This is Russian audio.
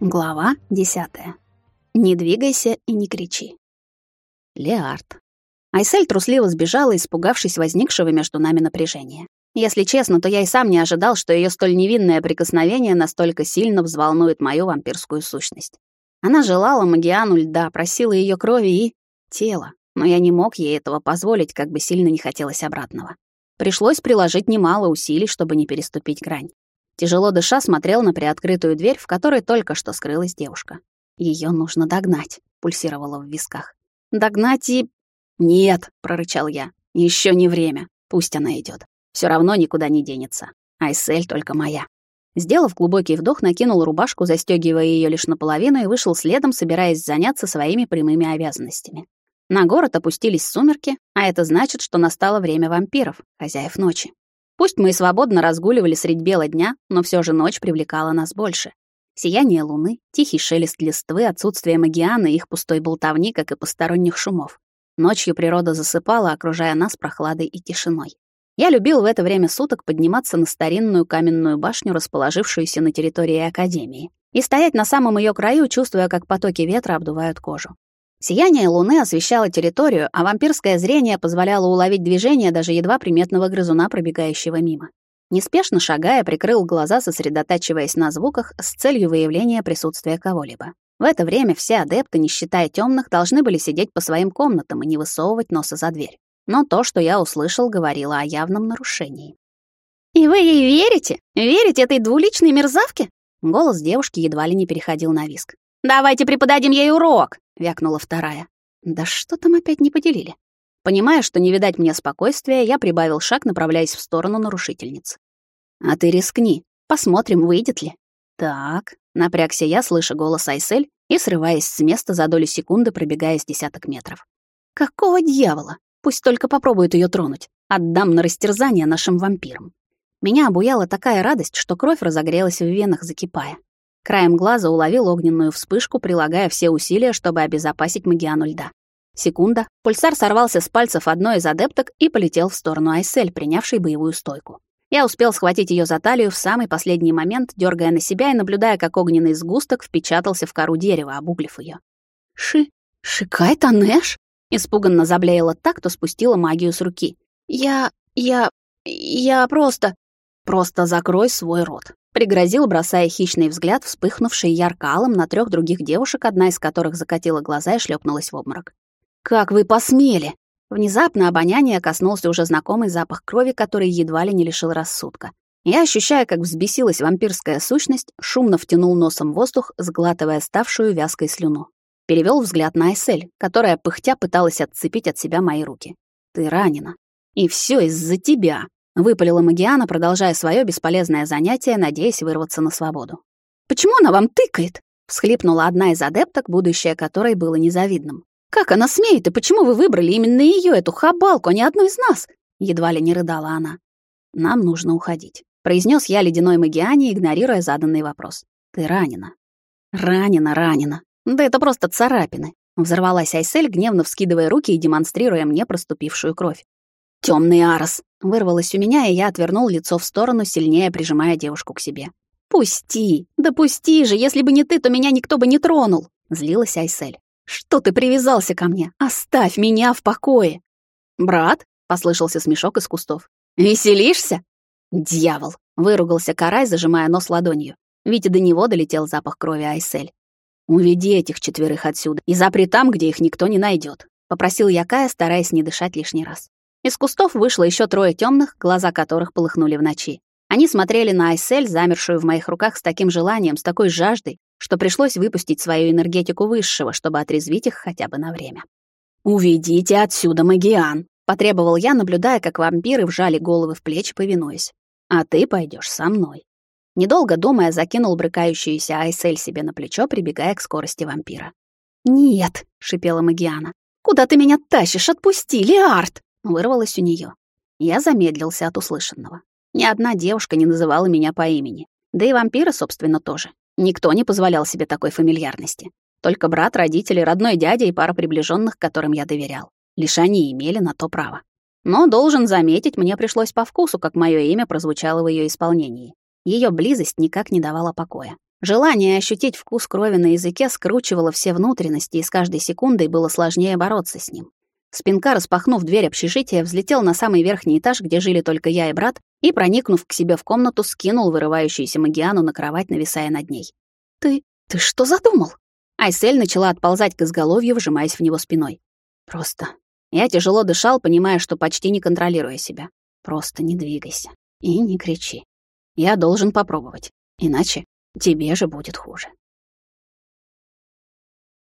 Глава десятая. Не двигайся и не кричи. Леард. Айсель трусливо сбежала, испугавшись возникшего между нами напряжения. Если честно, то я и сам не ожидал, что ее столь невинное прикосновение настолько сильно взволнует мою вампирскую сущность. Она желала Магиану льда, просила ее крови и тела, но я не мог ей этого позволить, как бы сильно не хотелось обратного. Пришлось приложить немало усилий, чтобы не переступить грань. Тяжело дыша смотрел на приоткрытую дверь, в которой только что скрылась девушка. Ее нужно догнать, пульсировало в висках. Догнать и... Нет, прорычал я. Еще не время. Пусть она идет. Все равно никуда не денется. Айсель только моя. Сделав глубокий вдох, накинул рубашку, застегивая ее лишь наполовину, и вышел следом, собираясь заняться своими прямыми обязанностями. На город опустились сумерки, а это значит, что настало время вампиров, хозяев ночи. Пусть мы и свободно разгуливали средь бела дня, но все же ночь привлекала нас больше. Сияние луны, тихий шелест листвы, отсутствие магиана и их пустой болтовни, как и посторонних шумов. Ночью природа засыпала, окружая нас прохладой и тишиной. Я любил в это время суток подниматься на старинную каменную башню, расположившуюся на территории Академии, и стоять на самом ее краю, чувствуя, как потоки ветра обдувают кожу. Сияние луны освещало территорию, а вампирское зрение позволяло уловить движение даже едва приметного грызуна, пробегающего мимо. Неспешно шагая, прикрыл глаза, сосредотачиваясь на звуках с целью выявления присутствия кого-либо. В это время все адепты, не считая темных, должны были сидеть по своим комнатам и не высовывать носа за дверь. Но то, что я услышал, говорило о явном нарушении. «И вы ей верите? Верите этой двуличной мерзавке?» Голос девушки едва ли не переходил на виск. «Давайте преподадим ей урок!» — вякнула вторая. «Да что там опять не поделили?» Понимая, что не видать мне спокойствия, я прибавил шаг, направляясь в сторону нарушительниц. «А ты рискни, посмотрим, выйдет ли». «Так», — напрягся я, слыша голос Айсель и срываясь с места за долю секунды, пробегая с десяток метров. «Какого дьявола? Пусть только попробует ее тронуть. Отдам на растерзание нашим вампирам». Меня обуяла такая радость, что кровь разогрелась в венах, закипая. Краем глаза уловил огненную вспышку, прилагая все усилия, чтобы обезопасить Магиану льда. Секунда. Пульсар сорвался с пальцев одной из адепток и полетел в сторону Айсель, принявшей боевую стойку. Я успел схватить ее за талию в самый последний момент, дергая на себя и наблюдая, как огненный сгусток впечатался в кору дерева, обуглив ее. «Ши... Шикай, Танеш!» Испуганно заблеяла так, кто спустила магию с руки. «Я... я... я просто...» «Просто закрой свой рот», Пригрозил, бросая хищный взгляд, вспыхнувший ярко-алым на трех других девушек, одна из которых закатила глаза и шлепнулась в обморок. «Как вы посмели!» Внезапно обоняние коснулся уже знакомый запах крови, который едва ли не лишил рассудка. Я, ощущая, как взбесилась вампирская сущность, шумно втянул носом воздух, сглатывая ставшую вязкой слюну. Перевел взгляд на Эсель, которая пыхтя пыталась отцепить от себя мои руки. «Ты ранена. И все из-за тебя!» Выпалила Магиана, продолжая свое бесполезное занятие, надеясь вырваться на свободу. «Почему она вам тыкает?» — всхлипнула одна из адепток, будущее которой было незавидным. «Как она смеет, и почему вы выбрали именно ее, эту хабалку, а не одну из нас?» Едва ли не рыдала она. «Нам нужно уходить», — произнес я ледяной Магиане, игнорируя заданный вопрос. «Ты ранена». «Ранена, ранена. Да это просто царапины», — взорвалась Айсель, гневно вскидывая руки и демонстрируя мне проступившую кровь. Темный арос!» — вырвалось у меня, и я отвернул лицо в сторону, сильнее прижимая девушку к себе. «Пусти! Да пусти же! Если бы не ты, то меня никто бы не тронул!» — злилась Айсель. «Что ты привязался ко мне? Оставь меня в покое!» «Брат?» — послышался смешок из кустов. «Веселишься?» «Дьявол!» — выругался Карай, зажимая нос ладонью. Ведь до него долетел запах крови Айсель. «Уведи этих четверых отсюда и запри там, где их никто не найдет, попросил я Кая, стараясь не дышать лишний раз. Из кустов вышло еще трое темных, глаза которых полыхнули в ночи. Они смотрели на Айсель, замершую в моих руках с таким желанием, с такой жаждой, что пришлось выпустить свою энергетику высшего, чтобы отрезвить их хотя бы на время. «Уведите отсюда Магиан!» — потребовал я, наблюдая, как вампиры вжали головы в плечи, повинуясь. «А ты пойдешь со мной». Недолго думая, закинул брыкающуюся Айсель себе на плечо, прибегая к скорости вампира. «Нет!» — шипела Магиана. «Куда ты меня тащишь? Отпусти, Лиард!» Вырвалось у нее. Я замедлился от услышанного. Ни одна девушка не называла меня по имени. Да и вампиры, собственно, тоже. Никто не позволял себе такой фамильярности. Только брат, родители, родной дядя и пара приближенных, которым я доверял. Лишь они имели на то право. Но, должен заметить, мне пришлось по вкусу, как мое имя прозвучало в ее исполнении. Ее близость никак не давала покоя. Желание ощутить вкус крови на языке скручивало все внутренности, и с каждой секундой было сложнее бороться с ним. Спинка, распахнув дверь общежития, взлетел на самый верхний этаж, где жили только я и брат, и, проникнув к себе в комнату, скинул вырывающуюся Магиану на кровать, нависая над ней. «Ты... ты что задумал?» Айсель начала отползать к изголовью, вжимаясь в него спиной. «Просто...» Я тяжело дышал, понимая, что почти не контролируя себя. «Просто не двигайся и не кричи. Я должен попробовать, иначе тебе же будет хуже».